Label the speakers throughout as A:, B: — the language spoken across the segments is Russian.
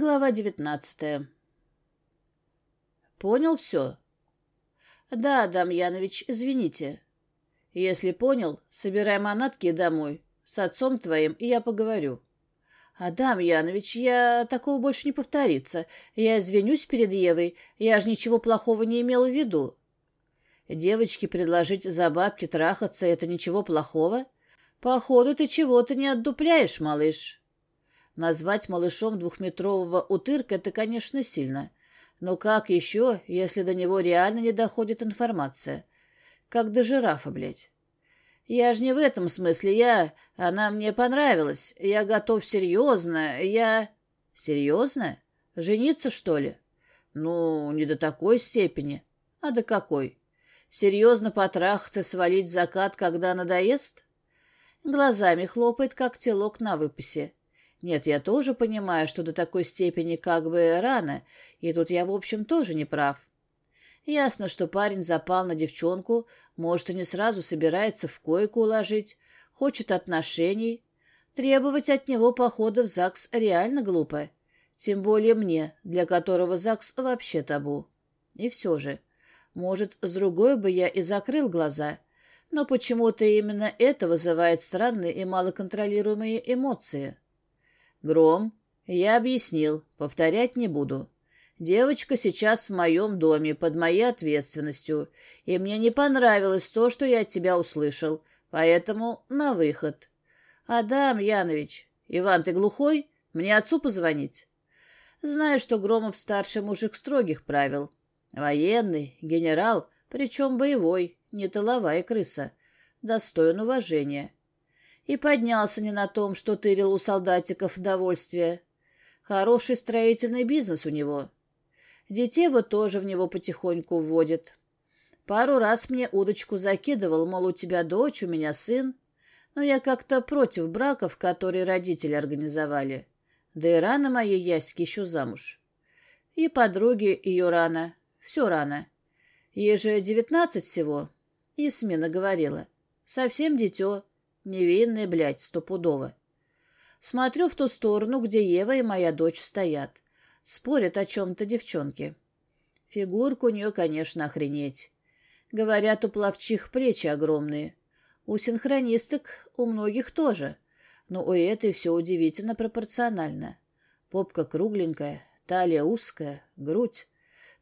A: Глава девятнадцатая. Понял все? Да, Дамьянович, извините. Если понял, собирай манатки домой. С отцом твоим я поговорю. Адам Янович, я такого больше не повторится. Я извинюсь перед Евой. Я же ничего плохого не имел в виду. Девочке предложить за бабки трахаться — это ничего плохого? Походу, ты чего-то не отдупляешь, малыш. Назвать малышом двухметрового утырка — это, конечно, сильно. Но как еще, если до него реально не доходит информация? Как до жирафа, блядь. Я же не в этом смысле. Я... Она мне понравилась. Я готов серьезно. Я... Серьезно? Жениться, что ли? Ну, не до такой степени. А до какой? Серьезно потрахаться, свалить закат, когда надоест? Глазами хлопает, как телок на выпасе. Нет, я тоже понимаю, что до такой степени как бы рано, и тут я, в общем, тоже не прав. Ясно, что парень запал на девчонку, может, и не сразу собирается в койку уложить, хочет отношений. Требовать от него похода в ЗАГС реально глупо. Тем более мне, для которого ЗАГС вообще табу. И все же, может, с другой бы я и закрыл глаза, но почему-то именно это вызывает странные и малоконтролируемые эмоции. Гром, я объяснил, повторять не буду. Девочка сейчас в моем доме, под моей ответственностью, и мне не понравилось то, что я от тебя услышал, поэтому на выход. Адам Янович, Иван, ты глухой? Мне отцу позвонить? Знаю, что Громов старший мужик строгих правил. Военный, генерал, причем боевой, не тыловая крыса. Достоин уважения и поднялся не на том, что тырил у солдатиков довольствие. Хороший строительный бизнес у него. Детей вот тоже в него потихоньку вводит. Пару раз мне удочку закидывал, мол, у тебя дочь, у меня сын. Но я как-то против браков, которые родители организовали. Да и рано моей Яське еще замуж. И подруги ее рано. Все рано. Ей же девятнадцать всего. И смена говорила. Совсем дитё. Невинная, блядь, стопудово. Смотрю в ту сторону, где Ева и моя дочь стоят. Спорят о чем-то девчонки. Фигурка у нее, конечно, охренеть. Говорят, у плавчих плечи огромные. У синхронисток у многих тоже. Но у этой все удивительно пропорционально. Попка кругленькая, талия узкая, грудь.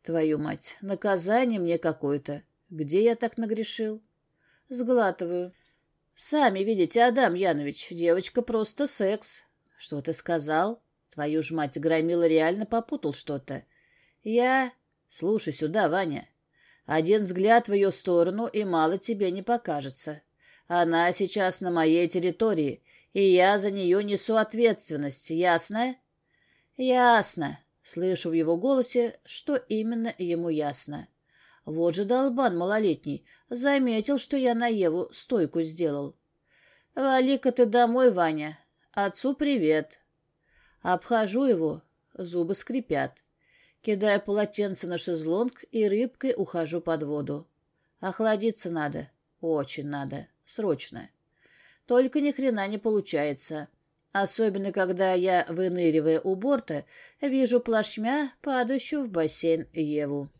A: Твою мать, наказание мне какое-то. Где я так нагрешил? Сглатываю. «Сами видите, Адам Янович, девочка просто секс». «Что ты сказал?» «Твою ж мать, Громила реально попутал что-то». «Я...» «Слушай сюда, Ваня. Один взгляд в ее сторону, и мало тебе не покажется. Она сейчас на моей территории, и я за нее несу ответственность, ясно?» «Ясно». Слышу в его голосе, что именно ему ясно. Вот же долбан малолетний. Заметил, что я на Еву стойку сделал. «Вали-ка ты домой, Ваня. Отцу привет». Обхожу его, зубы скрипят. Кидаю полотенце на шезлонг и рыбкой ухожу под воду. Охладиться надо. Очень надо. Срочно. Только ни хрена не получается. Особенно, когда я, выныривая у борта, вижу плашмя, падающую в бассейн Еву.